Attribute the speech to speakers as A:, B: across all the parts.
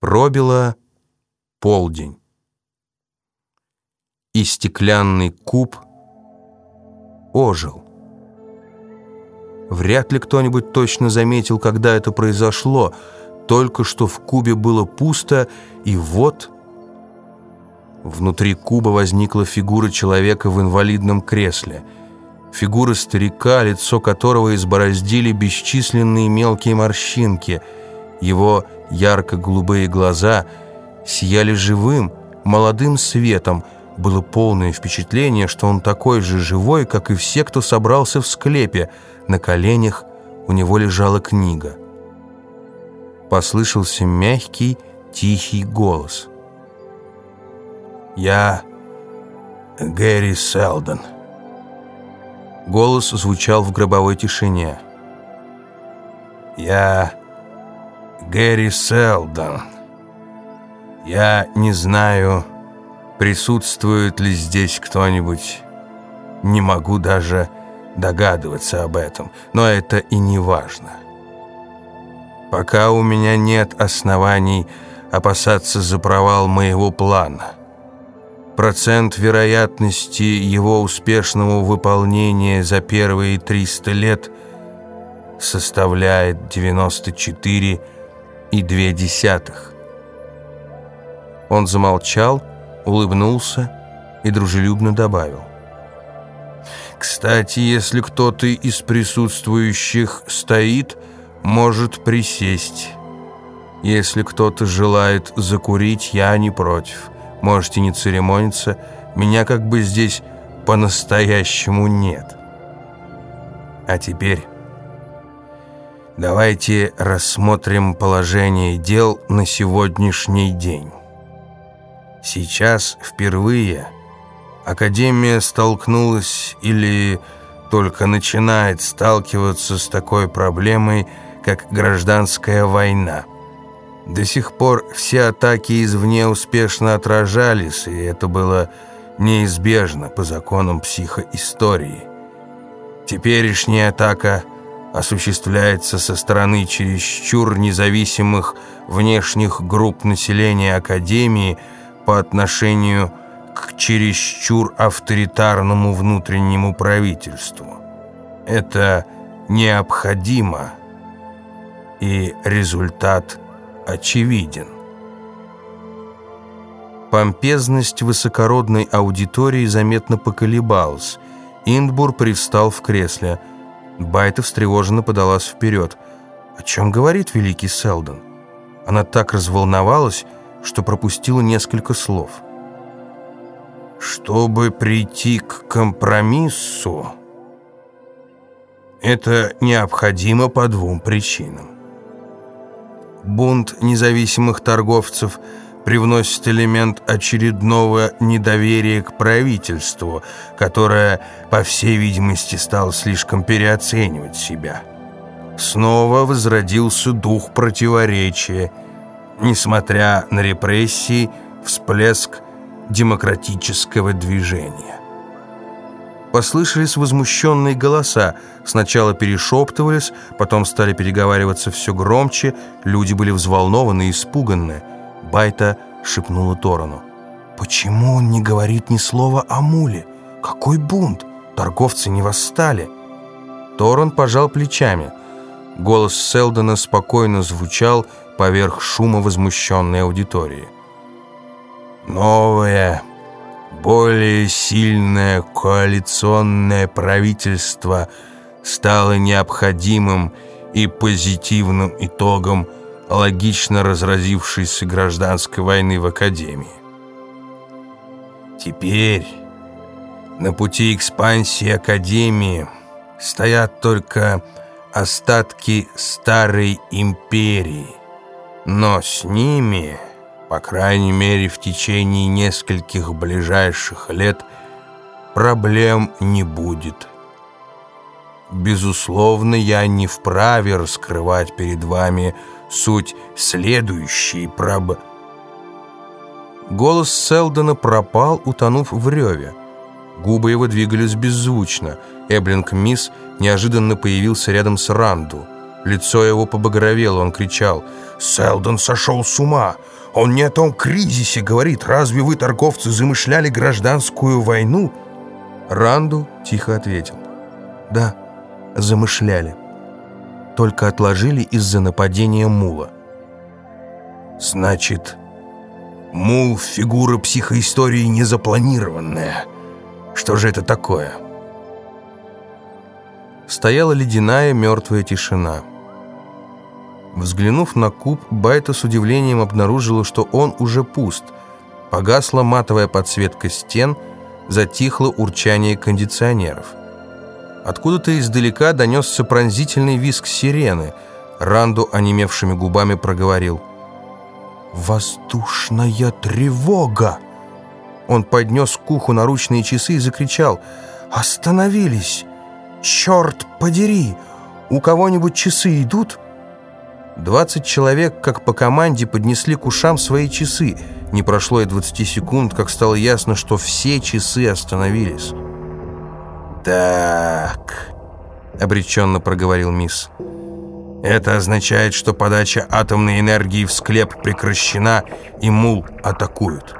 A: Пробило полдень. И стеклянный куб ожил. Вряд ли кто-нибудь точно заметил, когда это произошло. Только что в кубе было пусто, и вот... Внутри куба возникла фигура человека в инвалидном кресле. Фигура старика, лицо которого избороздили бесчисленные мелкие морщинки. Его ярко-голубые глаза сияли живым, молодым светом. Было полное впечатление, что он такой же живой, как и все, кто собрался в склепе. На коленях у него лежала книга. Послышался мягкий, тихий голос.
B: «Я Гэри Селдон».
A: Голос звучал в гробовой тишине.
B: «Я Гэри Селдон. Я не знаю, присутствует ли здесь кто-нибудь. Не могу даже догадываться об этом, но это и не важно. Пока у меня нет оснований опасаться за провал моего плана. Процент вероятности его успешного выполнения за первые 300 лет составляет 94 и две десятых.
A: Он замолчал, улыбнулся и дружелюбно добавил.
B: «Кстати, если кто-то из присутствующих стоит, может присесть. Если кто-то желает закурить, я не против. Можете не церемониться, меня как бы здесь по-настоящему нет. А теперь...» Давайте рассмотрим положение дел на сегодняшний день. Сейчас впервые Академия столкнулась или только начинает сталкиваться с такой проблемой, как гражданская война. До сих пор все атаки извне успешно отражались, и это было неизбежно по законам психоистории. Теперешняя атака – осуществляется со стороны чересчур независимых внешних групп населения Академии по отношению к чересчур авторитарному внутреннему правительству. Это необходимо, и результат очевиден.
A: Помпезность высокородной аудитории заметно поколебалась. Индбур привстал в кресле – Байта встревоженно подалась вперед. «О чем говорит великий Селдон?» Она так разволновалась, что пропустила несколько слов.
B: «Чтобы прийти к компромиссу, это необходимо по двум причинам. Бунт независимых торговцев – привносит элемент очередного недоверия к правительству, которое, по всей видимости, стало слишком переоценивать себя. Снова возродился дух противоречия. Несмотря на репрессии, всплеск демократического движения.
A: Послышались возмущенные голоса. Сначала перешептывались, потом стали переговариваться все громче. Люди были взволнованы и испуганные. Байта шепнула Торону. «Почему он не говорит ни слова о муле? Какой бунт? Торговцы не восстали!» Торон пожал плечами. Голос Селдона спокойно звучал поверх шума возмущенной аудитории.
B: «Новое, более сильное коалиционное правительство стало необходимым и позитивным итогом логично разразившейся гражданской войны в Академии. Теперь на пути экспансии Академии стоят только остатки старой империи, но с ними, по крайней мере в течение нескольких ближайших лет, проблем не будет. Безусловно, я не вправе раскрывать перед вами суть следующей проб...
A: Голос Селдона пропал, утонув в реве. Губы его двигались беззвучно. Эблинг Мисс неожиданно появился рядом с Ранду. Лицо его побагровело, он кричал «Селдон сошел с ума! Он не о том кризисе говорит! Разве вы, торговцы, замышляли гражданскую войну?» Ранду тихо ответил «Да, замышляли. Только отложили из-за нападения мула». «Значит, мул — фигура психоистории незапланированная. Что же это такое?» Стояла ледяная мертвая тишина. Взглянув на куб, Байта с удивлением обнаружила, что он уже пуст. Погасла матовая подсветка стен, затихло урчание кондиционеров. Откуда-то издалека донесся пронзительный визг сирены. Ранду онемевшими губами проговорил. «Воздушная тревога!» Он поднес к уху наручные часы и закричал. «Остановились! Черт подери! У кого-нибудь часы идут?» Двадцать человек, как по команде, поднесли к ушам свои часы. Не прошло и двадцати секунд, как стало ясно, что все часы остановились. «Так», — обреченно проговорил мисс, — «это означает, что подача атомной энергии в склеп прекращена, и мул атакуют».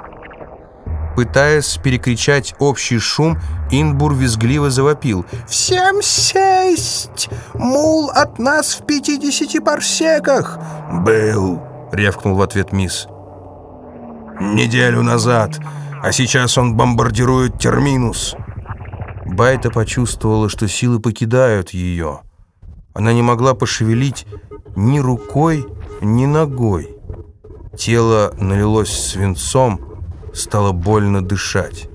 A: Пытаясь перекричать общий шум, Инбур визгливо завопил. «Всем сесть! Мул от нас в пятидесяти парсеках!»
B: «Был!» — рявкнул в ответ мисс. «Неделю назад, а сейчас он бомбардирует терминус!»
A: Байта почувствовала, что силы покидают ее. Она не могла пошевелить ни рукой, ни ногой. Тело налилось свинцом, стало больно дышать.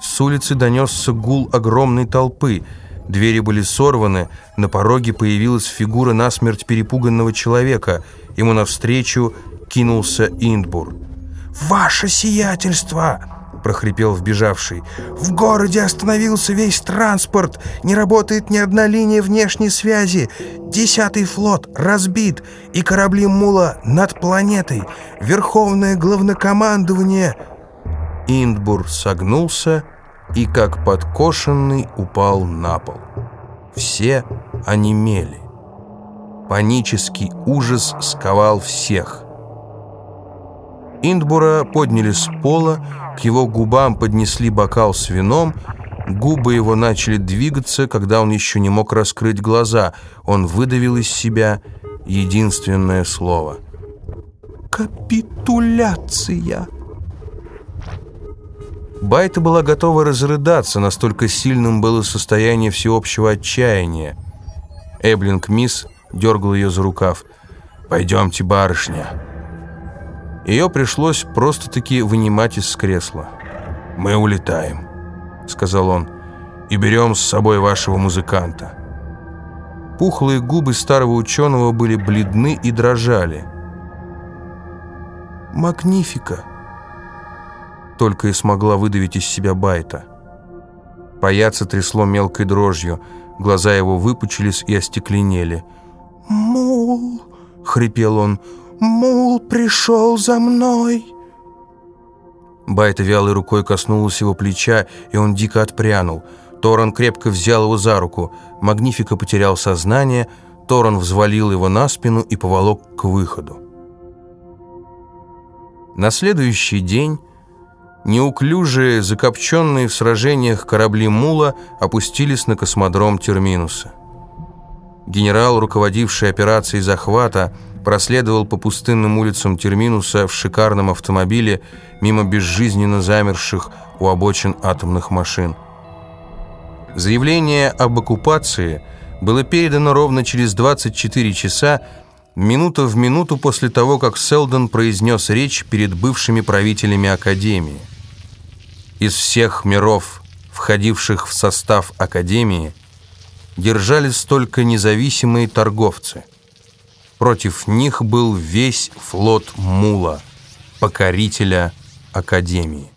A: С улицы донесся гул огромной толпы. Двери были сорваны, на пороге появилась фигура насмерть перепуганного человека. Ему навстречу кинулся Индбур. «Ваше сиятельство!» — прохрипел вбежавший. «В городе остановился весь транспорт, не работает ни одна линия внешней связи. Десятый флот разбит, и корабли Мула над планетой. Верховное главнокомандование...» Индбур согнулся и, как подкошенный, упал на пол. Все онемели. Панический ужас сковал всех. Индбура подняли с пола, к его губам поднесли бокал с вином, губы его начали двигаться, когда он еще не мог раскрыть глаза. Он выдавил из себя единственное слово. «Капитуляция!» Байта была готова разрыдаться, настолько сильным было состояние всеобщего отчаяния. Эблинг Мисс дергал ее за рукав. «Пойдемте, барышня». Ее пришлось просто-таки вынимать из кресла. «Мы улетаем», — сказал он, — «и берем с собой вашего музыканта». Пухлые губы старого ученого были бледны и дрожали. «Магнифика!» Только и смогла выдавить из себя Байта. Паяца трясло мелкой дрожью, глаза его выпучились и остекленели. «Мул!» — хрипел он. «Мул пришел за мной!» Байта вялой рукой коснулась его плеча, и он дико отпрянул. Торон крепко взял его за руку. Магнифика потерял сознание, Торон взвалил его на спину и поволок к выходу. На следующий день неуклюжие, закопченные в сражениях корабли Мула опустились на космодром Терминуса. Генерал, руководивший операцией захвата, проследовал по пустынным улицам Терминуса в шикарном автомобиле мимо безжизненно замерших у обочин атомных машин. Заявление об оккупации было передано ровно через 24 часа, минута в минуту после того, как Селдон произнес речь перед бывшими правителями Академии. Из всех миров, входивших в состав Академии, держались только независимые торговцы – Против них был весь флот Мула, покорителя Академии.